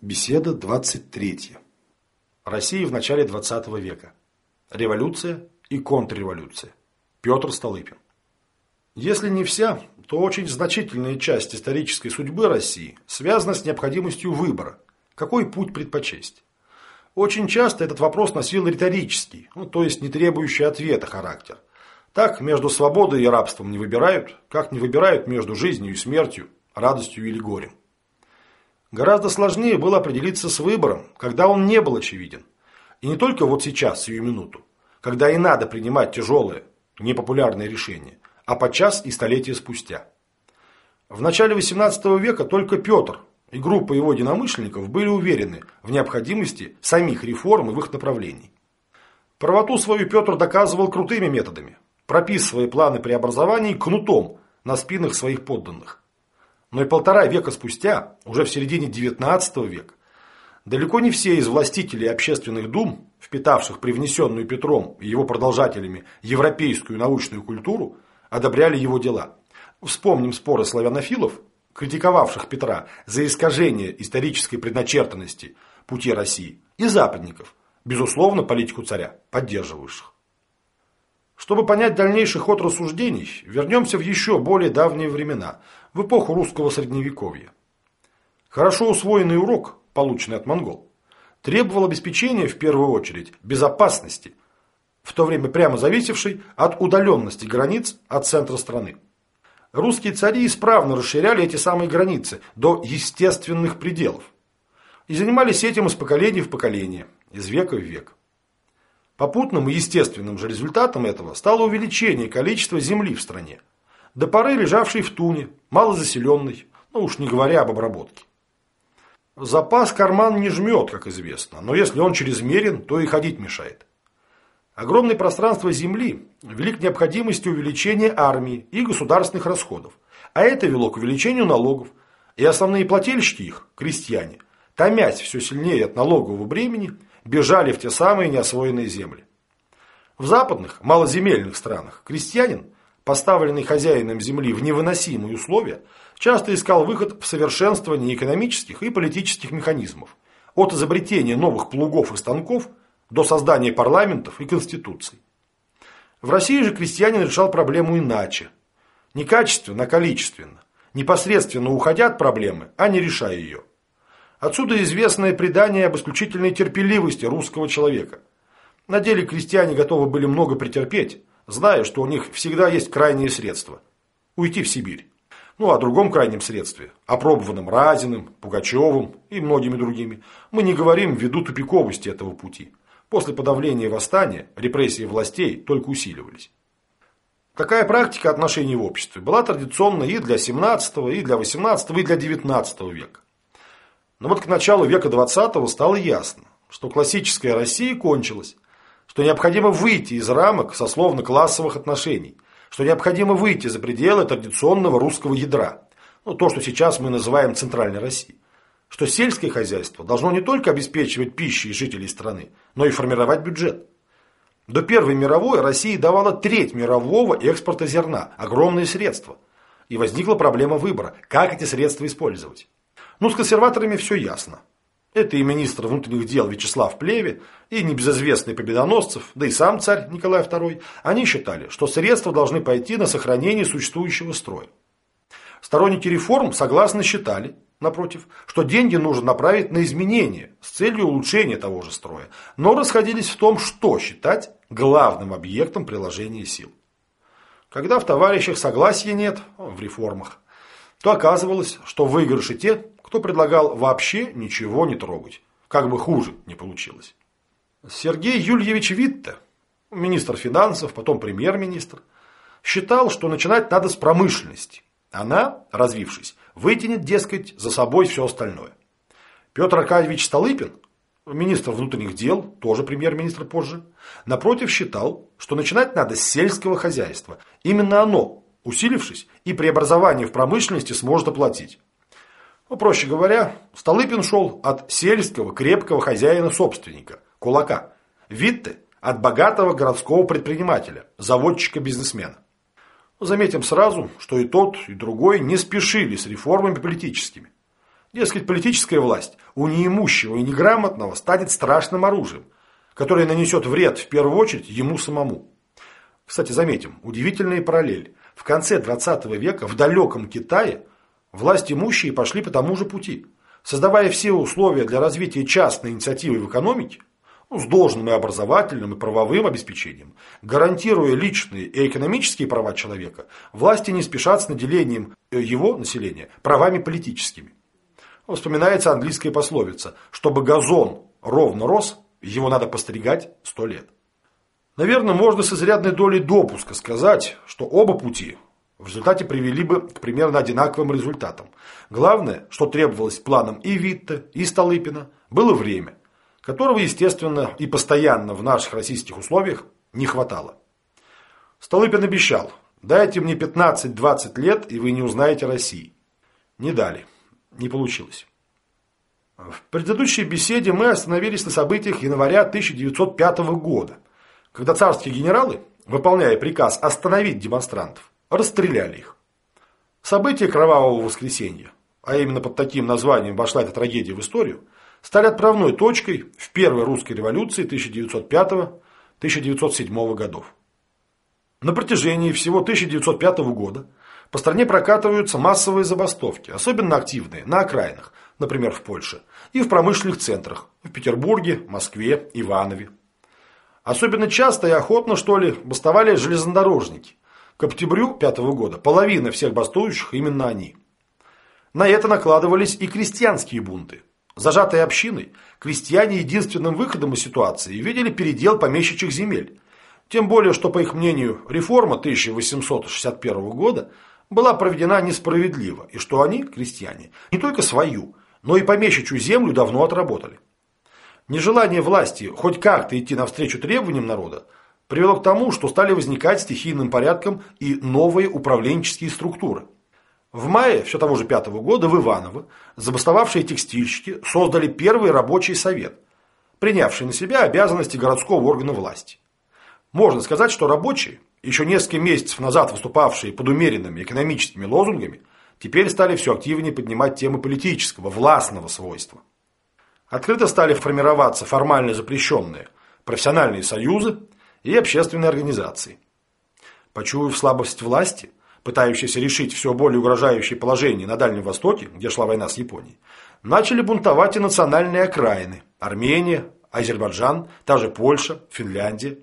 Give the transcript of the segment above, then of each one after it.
Беседа 23. Россия в начале 20 века. Революция и контрреволюция. Петр Столыпин. Если не вся, то очень значительная часть исторической судьбы России связана с необходимостью выбора, какой путь предпочесть. Очень часто этот вопрос носил риторический, ну, то есть не требующий ответа характер. Так между свободой и рабством не выбирают, как не выбирают между жизнью и смертью, радостью или горем. Гораздо сложнее было определиться с выбором, когда он не был очевиден. И не только вот сейчас, сию минуту, когда и надо принимать тяжелые, непопулярные решения, а подчас и столетия спустя. В начале XVIII века только Петр и группа его единомышленников были уверены в необходимости самих реформ и в их направлении. Правоту свою Петр доказывал крутыми методами, прописывая планы преобразований кнутом на спинах своих подданных. Но и полтора века спустя, уже в середине XIX века, далеко не все из властителей общественных дум, впитавших привнесенную Петром и его продолжателями европейскую научную культуру, одобряли его дела. Вспомним споры славянофилов, критиковавших Петра за искажение исторической предначертанности пути России, и западников, безусловно, политику царя, поддерживающих. Чтобы понять дальнейший ход рассуждений, вернемся в еще более давние времена, в эпоху русского средневековья. Хорошо усвоенный урок, полученный от монгол, требовал обеспечения в первую очередь безопасности, в то время прямо зависевшей от удаленности границ от центра страны. Русские цари исправно расширяли эти самые границы до естественных пределов и занимались этим из поколения в поколение, из века в век. Попутным и естественным же результатом этого стало увеличение количества земли в стране, до поры лежавшей в туне, малозаселенной, ну уж не говоря об обработке. Запас карман не жмет, как известно, но если он чрезмерен, то и ходить мешает. Огромное пространство земли вели к необходимости увеличения армии и государственных расходов, а это вело к увеличению налогов, и основные плательщики их, крестьяне, томясь все сильнее от налогового бремени, бежали в те самые неосвоенные земли. В западных, малоземельных странах крестьянин, поставленный хозяином земли в невыносимые условия, часто искал выход в совершенствование экономических и политических механизмов, от изобретения новых плугов и станков до создания парламентов и конституций. В России же крестьянин решал проблему иначе. Не качественно, а количественно. Непосредственно уходя от проблемы, а не решая ее. Отсюда известное предание об исключительной терпеливости русского человека. На деле крестьяне готовы были много претерпеть, зная, что у них всегда есть крайние средства – уйти в Сибирь. Ну, о другом крайнем средстве, опробованном Разиным, Пугачевым и многими другими, мы не говорим ввиду тупиковости этого пути. После подавления восстания репрессии властей только усиливались. Такая практика отношений в обществе была традиционна и для 17, и для 18, и для 19 века. Но вот к началу века 20 стало ясно, что классическая Россия кончилась, что необходимо выйти из рамок сословно-классовых отношений, что необходимо выйти за пределы традиционного русского ядра, ну, то, что сейчас мы называем Центральной Россией, что сельское хозяйство должно не только обеспечивать пищей жителей страны, но и формировать бюджет. До Первой мировой Россия давала треть мирового экспорта зерна, огромные средства. И возникла проблема выбора, как эти средства использовать. Ну, с консерваторами все ясно. Это и министр внутренних дел Вячеслав Плеве, и небезызвестный Победоносцев, да и сам царь Николай II, они считали, что средства должны пойти на сохранение существующего строя. Сторонники реформ согласно считали, напротив, что деньги нужно направить на изменения с целью улучшения того же строя, но расходились в том, что считать главным объектом приложения сил. Когда в товарищах согласия нет, в реформах, то оказывалось, что выигрыши те, кто предлагал вообще ничего не трогать, как бы хуже не получилось. Сергей Юльевич Витте, министр финансов, потом премьер-министр, считал, что начинать надо с промышленности. Она, развившись, вытянет, дескать, за собой все остальное. Петр Аркадьевич Столыпин, министр внутренних дел, тоже премьер-министр позже, напротив считал, что начинать надо с сельского хозяйства. Именно оно, усилившись, и преобразование в промышленности сможет оплатить. Ну, проще говоря, Столыпин шел от сельского крепкого хозяина-собственника, кулака. Витте от богатого городского предпринимателя, заводчика-бизнесмена. Заметим сразу, что и тот, и другой не спешили с реформами политическими. Дескать, политическая власть у неимущего и неграмотного станет страшным оружием, которое нанесет вред в первую очередь ему самому. Кстати, заметим, удивительная параллель. В конце 20 века в далеком Китае власть имущие пошли по тому же пути. Создавая все условия для развития частной инициативы в экономике, ну, с должным и образовательным, и правовым обеспечением, гарантируя личные и экономические права человека, власти не спешат с наделением э, его населения правами политическими. Вспоминается английская пословица «Чтобы газон ровно рос, его надо постригать сто лет». Наверное, можно с изрядной долей допуска сказать, что оба пути в результате привели бы к примерно одинаковым результатам. Главное, что требовалось планам и Витта, и Столыпина, было время, которого, естественно, и постоянно в наших российских условиях не хватало. Столыпин обещал, дайте мне 15-20 лет, и вы не узнаете России. Не дали. Не получилось. В предыдущей беседе мы остановились на событиях января 1905 года, когда царские генералы, выполняя приказ остановить демонстрантов, расстреляли их. События Кровавого воскресенья, а именно под таким названием вошла эта трагедия в историю, стали отправной точкой в первой русской революции 1905-1907 годов. На протяжении всего 1905 года по стране прокатываются массовые забастовки, особенно активные, на окраинах, например, в Польше, и в промышленных центрах, в Петербурге, Москве, Иванове. Особенно часто и охотно, что ли, бастовали железнодорожники. К октябрю пятого года половина всех бастующих именно они. На это накладывались и крестьянские бунты. Зажатые общиной, крестьяне единственным выходом из ситуации видели передел помещичьих земель. Тем более, что, по их мнению, реформа 1861 года была проведена несправедливо, и что они, крестьяне, не только свою, но и помещичью землю давно отработали. Нежелание власти хоть как-то идти навстречу требованиям народа привело к тому, что стали возникать стихийным порядком и новые управленческие структуры. В мае все того же пятого года в Иваново забастовавшие текстильщики создали первый рабочий совет, принявший на себя обязанности городского органа власти. Можно сказать, что рабочие, еще несколько месяцев назад выступавшие под умеренными экономическими лозунгами, теперь стали все активнее поднимать темы политического, властного свойства. Открыто стали формироваться формально запрещенные профессиональные союзы и общественные организации. Почуяв слабость власти, пытающиеся решить все более угрожающее положение на Дальнем Востоке, где шла война с Японией, начали бунтовать и национальные окраины – Армения, Азербайджан, та же Польша, Финляндия.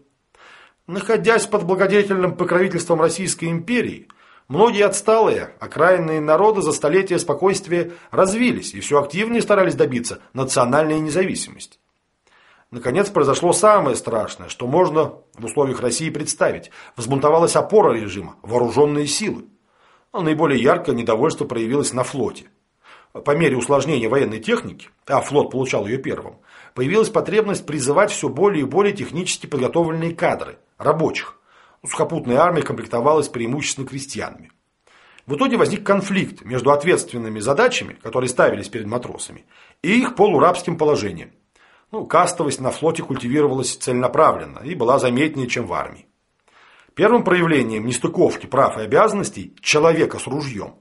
Находясь под благодетельным покровительством Российской империи, многие отсталые, окраинные народы за столетия спокойствия развились и все активнее старались добиться национальной независимости. Наконец произошло самое страшное, что можно в условиях России представить. Взбунтовалась опора режима, вооруженные силы. Но наиболее яркое недовольство проявилось на флоте. По мере усложнения военной техники, а флот получал ее первым, появилась потребность призывать все более и более технически подготовленные кадры, рабочих. Сухопутная армия комплектовалась преимущественно крестьянами. В итоге возник конфликт между ответственными задачами, которые ставились перед матросами, и их полурабским положением. Ну, кастовость на флоте культивировалась целенаправленно и была заметнее, чем в армии. Первым проявлением нестыковки прав и обязанностей человека с ружьем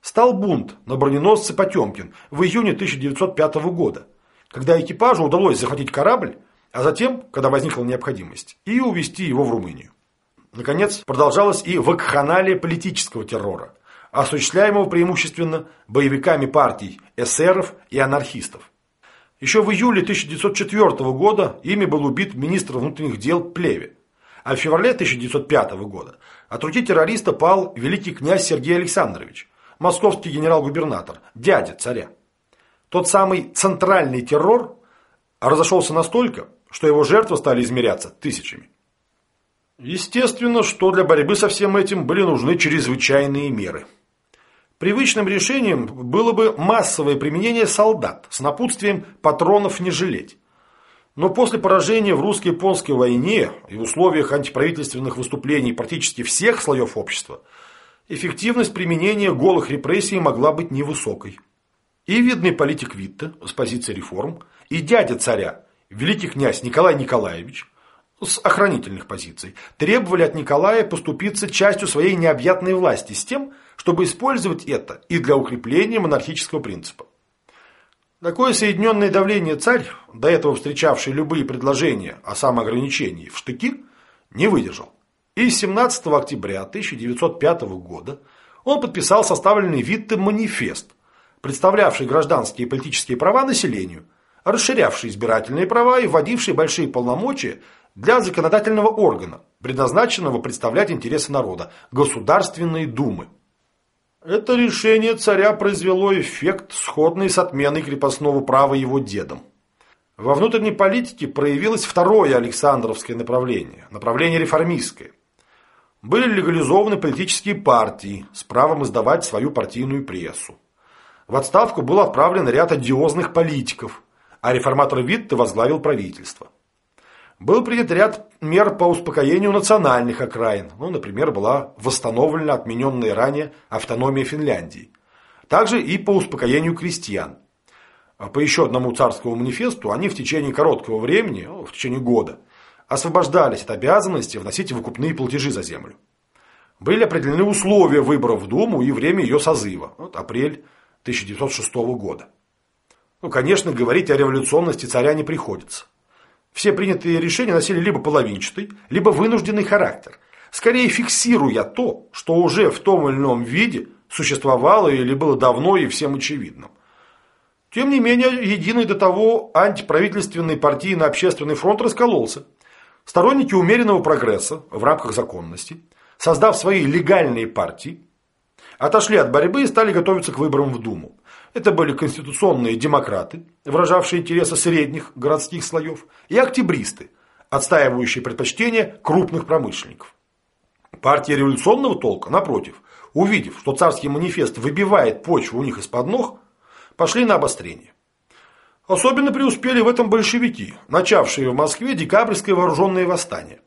стал бунт на броненосце Потемкин в июне 1905 года, когда экипажу удалось захватить корабль, а затем, когда возникла необходимость, и увезти его в Румынию. Наконец, продолжалась и вакханалия политического террора, осуществляемого преимущественно боевиками партий эсеров и анархистов. Еще в июле 1904 года ими был убит министр внутренних дел Плеве, а в феврале 1905 года от руки террориста пал великий князь Сергей Александрович, московский генерал-губернатор, дядя царя. Тот самый центральный террор разошелся настолько, что его жертвы стали измеряться тысячами. Естественно, что для борьбы со всем этим были нужны чрезвычайные меры. Привычным решением было бы массовое применение солдат с напутствием патронов не жалеть. Но после поражения в русско-японской войне и условиях антиправительственных выступлений практически всех слоев общества, эффективность применения голых репрессий могла быть невысокой. И видный политик Витте с позиции реформ, и дядя царя, великий князь Николай Николаевич, с охранительных позиций, требовали от Николая поступиться частью своей необъятной власти с тем, чтобы использовать это и для укрепления монархического принципа. Такое соединенное давление царь, до этого встречавший любые предложения о самоограничении в штыки, не выдержал. И 17 октября 1905 года он подписал составленный Витте манифест, представлявший гражданские и политические права населению, расширявший избирательные права и вводивший большие полномочия для законодательного органа, предназначенного представлять интересы народа – Государственной Думы. Это решение царя произвело эффект, сходный с отменой крепостного права его дедом. Во внутренней политике проявилось второе Александровское направление – направление реформистское. Были легализованы политические партии с правом издавать свою партийную прессу. В отставку был отправлен ряд одиозных политиков, а реформатор Витте возглавил правительство. Был принят ряд мер по успокоению национальных окраин. Ну, например, была восстановлена отмененная ранее автономия Финляндии. Также и по успокоению крестьян. А по еще одному царскому манифесту они в течение короткого времени, ну, в течение года, освобождались от обязанности вносить выкупные платежи за землю. Были определены условия выборов в Думу и время ее созыва, вот апрель 1906 года. Ну, конечно, говорить о революционности царя не приходится. Все принятые решения носили либо половинчатый, либо вынужденный характер, скорее фиксируя то, что уже в том или ином виде существовало или было давно и всем очевидным. Тем не менее, единый до того антиправительственный партийный общественный фронт раскололся. Сторонники умеренного прогресса в рамках законности, создав свои легальные партии, отошли от борьбы и стали готовиться к выборам в Думу. Это были конституционные демократы, выражавшие интересы средних городских слоев, и октябристы, отстаивающие предпочтения крупных промышленников. Партия революционного толка, напротив, увидев, что царский манифест выбивает почву у них из-под ног, пошли на обострение. Особенно преуспели в этом большевики, начавшие в Москве декабрьское вооруженное восстание.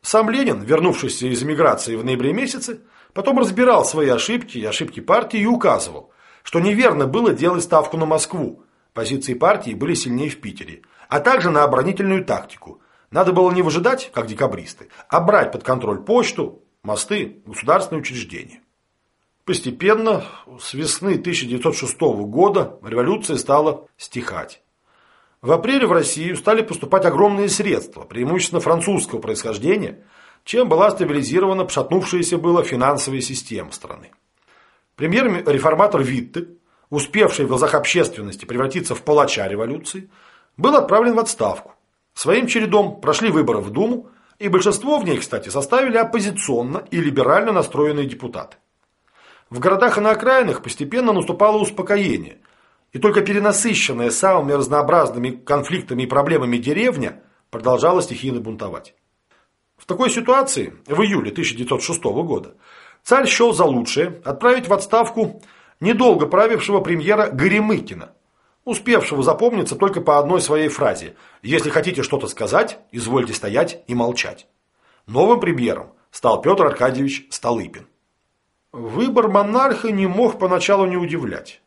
Сам Ленин, вернувшийся из эмиграции в ноябре месяце, потом разбирал свои ошибки и ошибки партии и указывал, что неверно было делать ставку на Москву. Позиции партии были сильнее в Питере. А также на оборонительную тактику. Надо было не выжидать, как декабристы, а брать под контроль почту, мосты, государственные учреждения. Постепенно, с весны 1906 года, революция стала стихать. В апреле в Россию стали поступать огромные средства, преимущественно французского происхождения, чем была стабилизирована пошатнувшаяся была финансовая система страны. Премьер-реформатор Витте, успевший в глазах общественности превратиться в палача революции, был отправлен в отставку. Своим чередом прошли выборы в Думу, и большинство в ней, кстати, составили оппозиционно и либерально настроенные депутаты. В городах и на окраинах постепенно наступало успокоение, и только перенасыщенная самыми разнообразными конфликтами и проблемами деревня продолжала стихийно бунтовать. В такой ситуации в июле 1906 года Царь счел за лучшее отправить в отставку недолго правившего премьера Горемыкина, успевшего запомниться только по одной своей фразе «Если хотите что-то сказать, извольте стоять и молчать». Новым премьером стал Петр Аркадьевич Столыпин. Выбор монарха не мог поначалу не удивлять.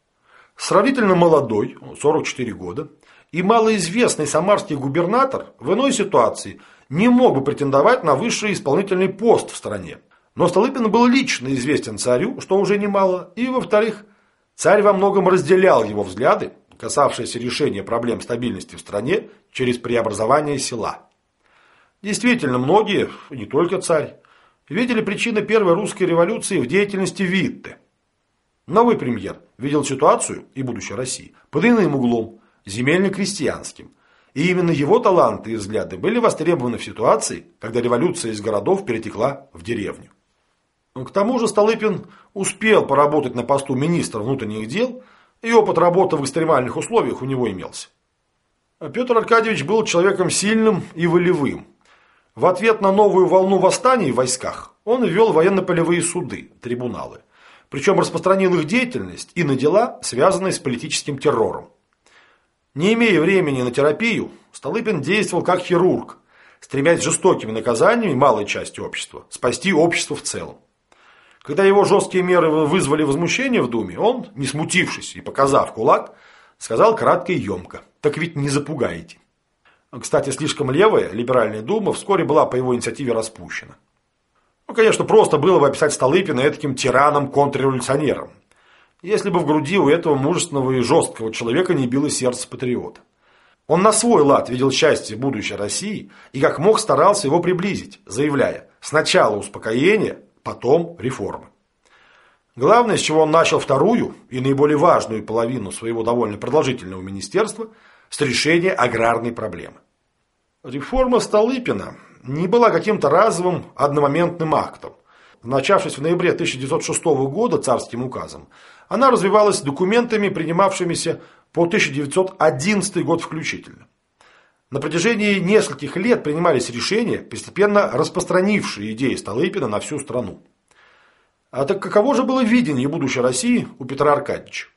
Сравнительно молодой, 44 года, и малоизвестный самарский губернатор в иной ситуации не мог бы претендовать на высший исполнительный пост в стране. Но Столыпин был лично известен царю, что уже немало, и, во-вторых, царь во многом разделял его взгляды, касавшиеся решения проблем стабильности в стране через преобразование села. Действительно, многие, не только царь, видели причины первой русской революции в деятельности Витте. Новый премьер видел ситуацию и будущее России под иным углом, земельно-крестьянским. И именно его таланты и взгляды были востребованы в ситуации, когда революция из городов перетекла в деревню. К тому же Столыпин успел поработать на посту министра внутренних дел, и опыт работы в экстремальных условиях у него имелся. Петр Аркадьевич был человеком сильным и волевым. В ответ на новую волну восстаний в войсках он ввел военно-полевые суды, трибуналы. Причем распространил их деятельность и на дела, связанные с политическим террором. Не имея времени на терапию, Столыпин действовал как хирург, стремясь жестокими наказаниями малой части общества спасти общество в целом. Когда его жесткие меры вызвали возмущение в Думе, он, не смутившись и показав кулак, сказал кратко и емко. Так ведь не запугаете. Кстати, слишком левая либеральная дума вскоре была по его инициативе распущена. Ну, конечно, просто было бы описать Столыпина таким тираном-контрреволюционером. если бы в груди у этого мужественного и жесткого человека не било сердце патриота. Он на свой лад видел счастье будущей России и как мог старался его приблизить, заявляя «сначала успокоение, потом реформы». Главное, с чего он начал вторую и наиболее важную половину своего довольно продолжительного министерства, с решения аграрной проблемы. Реформа Столыпина не была каким-то разовым одномоментным актом. Начавшись в ноябре 1906 года царским указом, она развивалась документами, принимавшимися по 1911 год включительно. На протяжении нескольких лет принимались решения, постепенно распространившие идеи Столыпина на всю страну. А так каково же было видение будущей России у Петра Аркадьевича?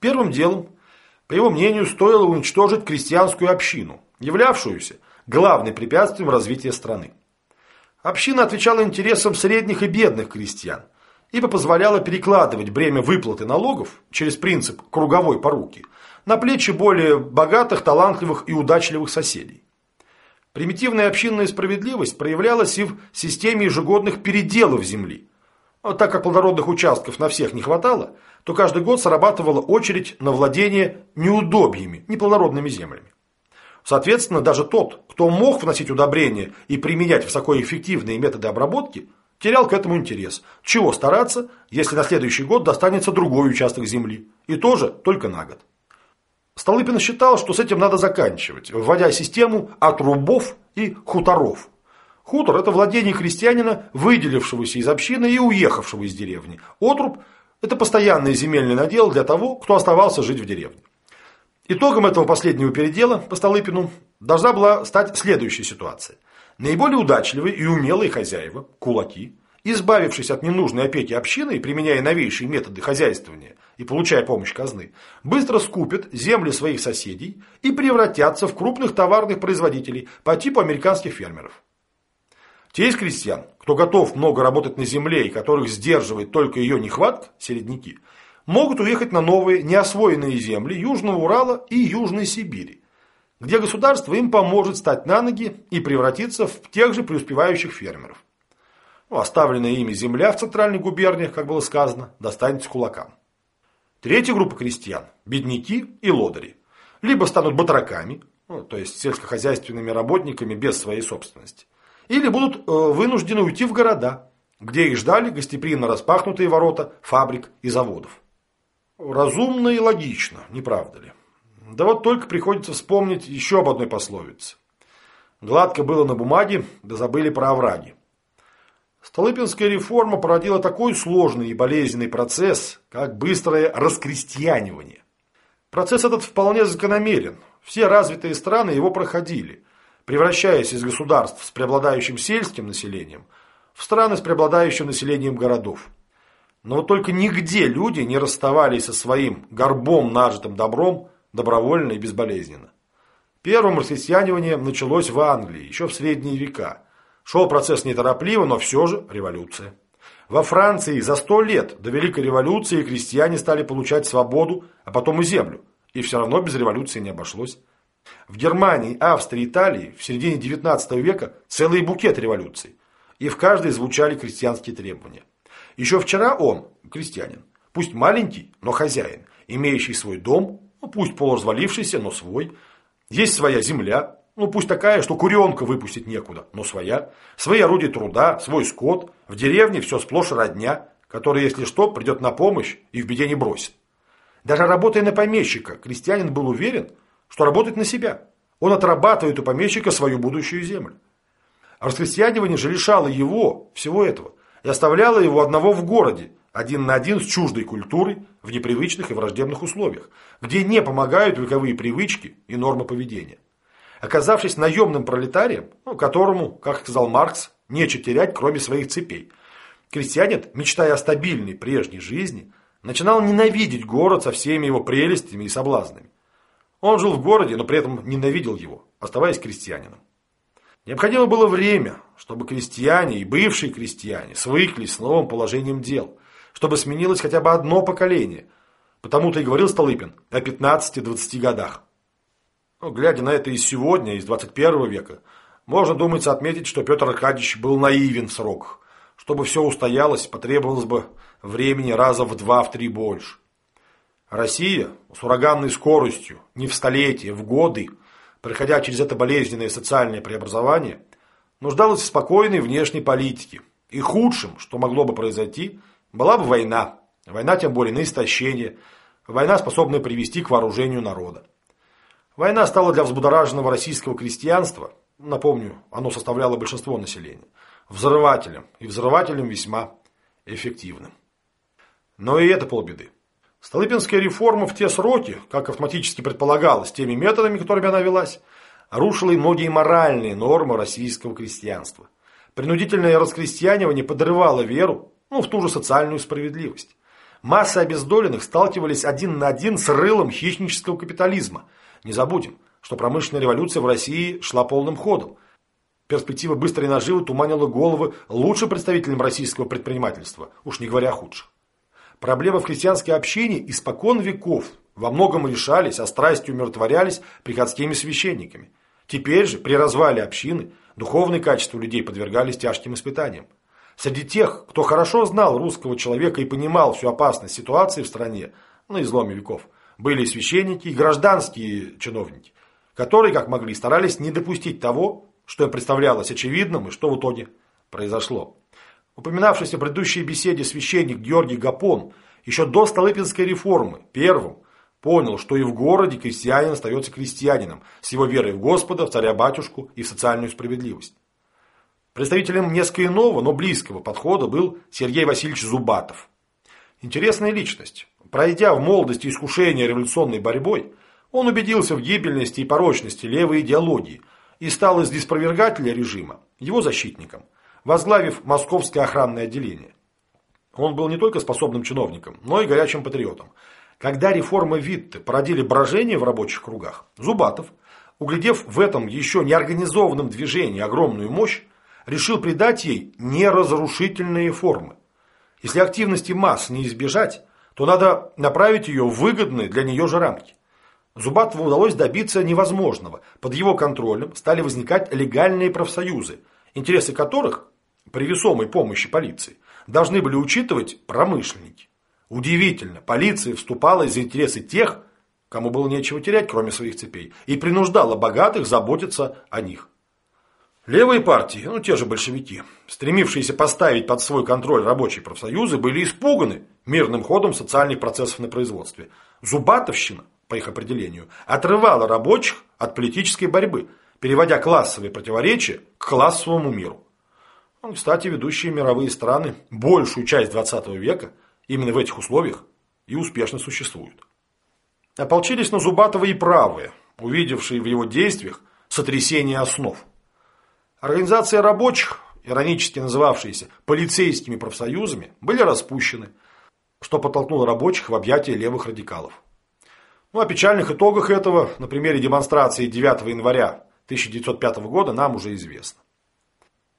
Первым делом, по его мнению, стоило уничтожить крестьянскую общину, являвшуюся главным препятствием развития страны. Община отвечала интересам средних и бедных крестьян, ибо позволяла перекладывать бремя выплаты налогов через принцип круговой поруки на плечи более богатых, талантливых и удачливых соседей. Примитивная общинная справедливость проявлялась и в системе ежегодных переделов земли – а так как плодородных участков на всех не хватало, то каждый год срабатывала очередь на владение неудобьями, неплодородными землями. Соответственно, даже тот, кто мог вносить удобрения и применять высокоэффективные методы обработки, терял к этому интерес. Чего стараться, если на следующий год достанется другой участок земли. И тоже только на год. Столыпин считал, что с этим надо заканчивать, вводя систему отрубов и хуторов – Хутор – это владение крестьянина, выделившегося из общины и уехавшего из деревни. Отруб – это постоянный земельный надел для того, кто оставался жить в деревне. Итогом этого последнего передела по Столыпину должна была стать следующая ситуация. Наиболее удачливые и умелые хозяева, кулаки, избавившись от ненужной опеки общины и применяя новейшие методы хозяйствования и получая помощь казны, быстро скупят земли своих соседей и превратятся в крупных товарных производителей по типу американских фермеров. Те из крестьян, кто готов много работать на земле и которых сдерживает только ее нехватка, середняки, могут уехать на новые неосвоенные земли Южного Урала и Южной Сибири, где государство им поможет стать на ноги и превратиться в тех же преуспевающих фермеров. Оставленная ими земля в центральных губерниях, как было сказано, достанется кулакам. Третья группа крестьян – бедняки и лодыри. Либо станут батраками, ну, то есть сельскохозяйственными работниками без своей собственности, или будут э, вынуждены уйти в города, где их ждали гостеприимно распахнутые ворота фабрик и заводов. Разумно и логично, не правда ли? Да вот только приходится вспомнить еще об одной пословице. Гладко было на бумаге, да забыли про овраги. Столыпинская реформа породила такой сложный и болезненный процесс, как быстрое раскрестьянивание. Процесс этот вполне закономерен. Все развитые страны его проходили – превращаясь из государств с преобладающим сельским населением в страны с преобладающим населением городов. Но вот только нигде люди не расставались со своим горбом нажитым добром добровольно и безболезненно. Первым расхристианиванием началось в Англии, еще в средние века. Шел процесс неторопливо, но все же революция. Во Франции за сто лет до Великой революции крестьяне стали получать свободу, а потом и землю. И все равно без революции не обошлось. В Германии, Австрии, Италии в середине XIX века целый букет революций. И в каждой звучали крестьянские требования. Еще вчера он, крестьянин, пусть маленький, но хозяин, имеющий свой дом, ну, пусть полуразвалившийся, но свой, есть своя земля, ну пусть такая, что куренка выпустить некуда, но своя, свои орудия труда, свой скот, в деревне все сплошь родня, который, если что, придет на помощь и в беде не бросит. Даже работая на помещика, крестьянин был уверен, что работает на себя. Он отрабатывает у помещика свою будущую землю. А расхристианивание же лишало его всего этого и оставляло его одного в городе, один на один с чуждой культурой, в непривычных и враждебных условиях, где не помогают вековые привычки и нормы поведения. Оказавшись наемным пролетарием, ну, которому, как сказал Маркс, нечего терять, кроме своих цепей, крестьянин, мечтая о стабильной прежней жизни, начинал ненавидеть город со всеми его прелестями и соблазнами. Он жил в городе, но при этом ненавидел его, оставаясь крестьянином. Необходимо было время, чтобы крестьяне и бывшие крестьяне свыклись с новым положением дел, чтобы сменилось хотя бы одно поколение. Потому-то и говорил Столыпин о 15-20 годах. Но, глядя на это из сегодня, из 21 века, можно, думается, отметить, что Петр Аркадьевич был наивен в сроках. Чтобы все устоялось, потребовалось бы времени раза в два-в три больше. Россия с ураганной скоростью, не в столетия, в годы, проходя через это болезненное социальное преобразование, нуждалась в спокойной внешней политике. И худшим, что могло бы произойти, была бы война. Война тем более на истощение. Война, способная привести к вооружению народа. Война стала для взбудораженного российского крестьянства, напомню, оно составляло большинство населения, взрывателем, и взрывателем весьма эффективным. Но и это полбеды. Столыпинская реформа в те сроки, как автоматически предполагалось, теми методами, которыми она велась, рушила и многие моральные нормы российского крестьянства. Принудительное раскрестьянивание подрывало веру ну, в ту же социальную справедливость. Массы обездоленных сталкивались один на один с рылом хищнического капитализма. Не забудем, что промышленная революция в России шла полным ходом. Перспектива быстрой наживы туманила головы лучшим представителям российского предпринимательства, уж не говоря худших. Проблемы в христианской общине испокон веков во многом решались, а страсти умиротворялись приходскими священниками. Теперь же, при развале общины, духовные качества людей подвергались тяжким испытаниям. Среди тех, кто хорошо знал русского человека и понимал всю опасность ситуации в стране на изломе веков, были священники, и гражданские чиновники, которые, как могли, старались не допустить того, что им представлялось очевидным и что в итоге произошло. Упоминавшийся в предыдущей беседе священник Георгий Гапон еще до Столыпинской реформы, первым, понял, что и в городе крестьянин остается крестьянином с его верой в Господа, в царя-батюшку и в социальную справедливость. Представителем несколько иного, но близкого подхода был Сергей Васильевич Зубатов. Интересная личность. Пройдя в молодости искушение революционной борьбой, он убедился в гибельности и порочности левой идеологии и стал из диспровергателя режима его защитником – возглавив Московское охранное отделение. Он был не только способным чиновником, но и горячим патриотом. Когда реформы Витте породили брожение в рабочих кругах, Зубатов, углядев в этом еще неорганизованном движении огромную мощь, решил придать ей неразрушительные формы. Если активности масс не избежать, то надо направить ее в выгодные для нее же рамки. Зубатову удалось добиться невозможного. Под его контролем стали возникать легальные профсоюзы, интересы которых при весомой помощи полиции должны были учитывать промышленники. Удивительно, полиция вступала из интересы тех, кому было нечего терять, кроме своих цепей, и принуждала богатых заботиться о них. Левые партии, ну те же большевики, стремившиеся поставить под свой контроль рабочие профсоюзы, были испуганы мирным ходом социальных процессов на производстве. Зубатовщина, по их определению, отрывала рабочих от политической борьбы, переводя классовые противоречия к классовому миру. Ну, кстати, ведущие мировые страны большую часть 20 века именно в этих условиях и успешно существуют. Ополчились на Зубатова и правые, увидевшие в его действиях сотрясение основ. Организация рабочих, иронически называвшиеся полицейскими профсоюзами, были распущены, что подтолкнуло рабочих в объятия левых радикалов. Ну, о печальных итогах этого на примере демонстрации 9 января 1905 года нам уже известно.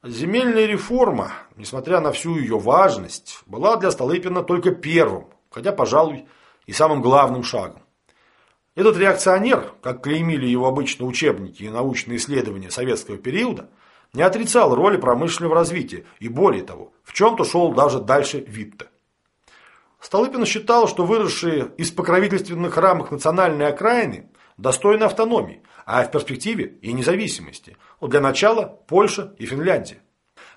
Земельная реформа, несмотря на всю ее важность, была для Столыпина только первым, хотя, пожалуй, и самым главным шагом. Этот реакционер, как клеймили его обычно учебники и научные исследования советского периода, не отрицал роли промышленного развития и, более того, в чем-то шел даже дальше Витте. Столыпин считал, что выросшие из покровительственных рамок национальной окраины достойны автономии, а в перспективе и независимости. Вот для начала Польша и Финляндия.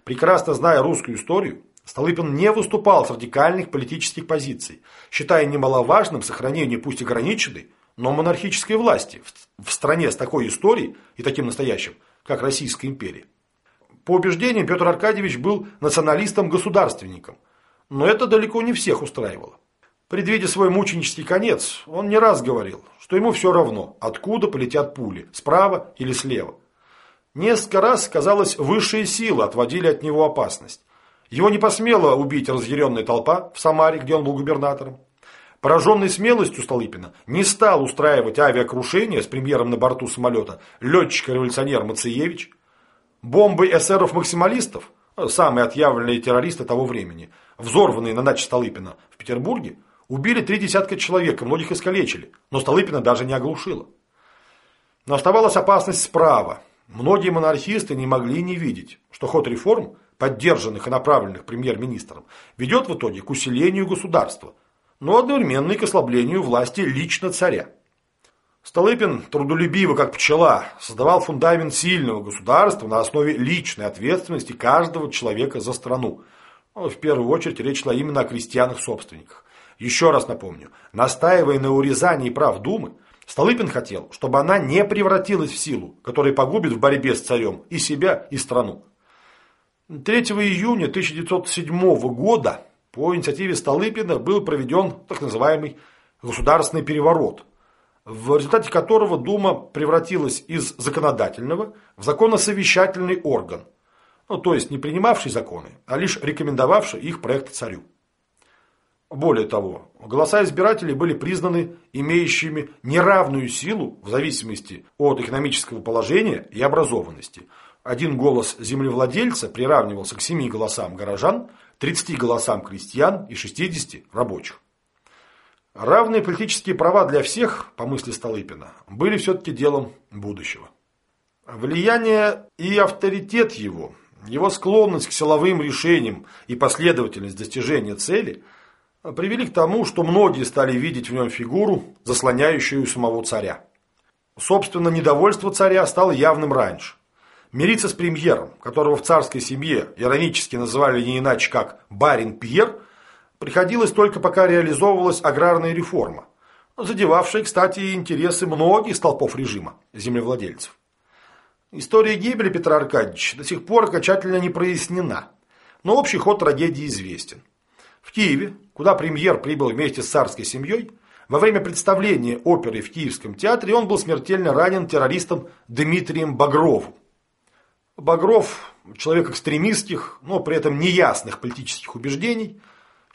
Прекрасно зная русскую историю, Столыпин не выступал с радикальных политических позиций, считая немаловажным сохранение пусть ограниченной, но монархической власти в стране с такой историей и таким настоящим, как Российская империя. По убеждениям Петр Аркадьевич был националистом-государственником, но это далеко не всех устраивало. Предвидя свой мученический конец, он не раз говорил, что ему все равно, откуда полетят пули, справа или слева. Несколько раз, казалось, высшие силы отводили от него опасность. Его не посмела убить разъяренная толпа в Самаре, где он был губернатором. Пораженный смелостью Столыпина, не стал устраивать авиакрушение с премьером на борту самолета летчик-революционер Мациевич. Бомбы эсеров-максималистов, самые отъявленные террористы того времени, взорванные на даче Столыпина в Петербурге, Убили три десятка человек, многих искалечили, но Столыпина даже не оглушило. Но оставалась опасность справа. Многие монархисты не могли не видеть, что ход реформ поддержанных и направленных премьер-министром, ведет в итоге к усилению государства, но одновременно и к ослаблению власти лично царя. Столыпин трудолюбиво, как пчела, создавал фундамент сильного государства на основе личной ответственности каждого человека за страну. Но в первую очередь речь шла именно о крестьянах-собственниках. Еще раз напомню, настаивая на урезании прав Думы, Столыпин хотел, чтобы она не превратилась в силу, которая погубит в борьбе с царем и себя, и страну. 3 июня 1907 года по инициативе Столыпина был проведен так называемый государственный переворот, в результате которого Дума превратилась из законодательного в законосовещательный орган, ну, то есть не принимавший законы, а лишь рекомендовавший их проект царю. Более того, голоса избирателей были признаны имеющими неравную силу в зависимости от экономического положения и образованности. Один голос землевладельца приравнивался к 7 голосам горожан, 30 голосам крестьян и 60 рабочих. Равные политические права для всех, по мысли Столыпина, были все-таки делом будущего. Влияние и авторитет его, его склонность к силовым решениям и последовательность достижения цели – привели к тому, что многие стали видеть в нем фигуру, заслоняющую самого царя. Собственно, недовольство царя стало явным раньше. Мириться с премьером, которого в царской семье иронически называли не иначе как «барин Пьер», приходилось только пока реализовывалась аграрная реформа, задевавшая, кстати, и интересы многих столпов режима, землевладельцев. История гибели Петра Аркадьевича до сих пор окончательно не прояснена, но общий ход трагедии известен. В Киеве, куда премьер прибыл вместе с царской семьей, во время представления оперы в Киевском театре он был смертельно ранен террористом Дмитрием Багровым. Багров – человек экстремистских, но при этом неясных политических убеждений,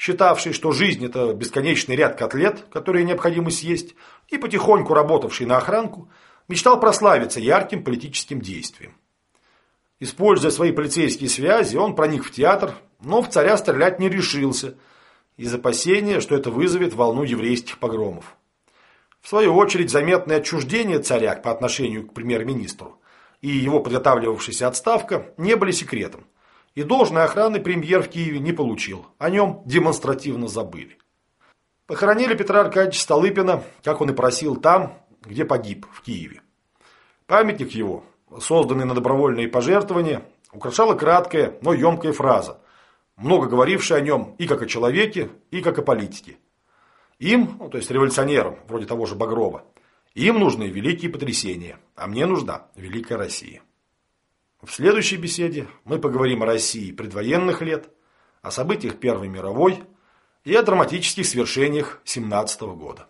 считавший, что жизнь – это бесконечный ряд котлет, которые необходимо съесть, и потихоньку работавший на охранку, мечтал прославиться ярким политическим действием. Используя свои полицейские связи, он проник в театр, но в царя стрелять не решился, из опасения, что это вызовет волну еврейских погромов. В свою очередь, заметное отчуждение царя по отношению к премьер-министру и его подготавливавшаяся отставка не были секретом. И должной охраны премьер в Киеве не получил, о нем демонстративно забыли. Похоронили Петра Аркадьевича Столыпина, как он и просил, там, где погиб, в Киеве. Памятник его, созданный на добровольные пожертвования, украшала краткая, но емкая фраза – много говоривший о нем и как о человеке, и как о политике. Им, ну, то есть революционерам, вроде того же Багрова, им нужны великие потрясения, а мне нужна великая Россия. В следующей беседе мы поговорим о России предвоенных лет, о событиях Первой мировой и о драматических свершениях 17 года.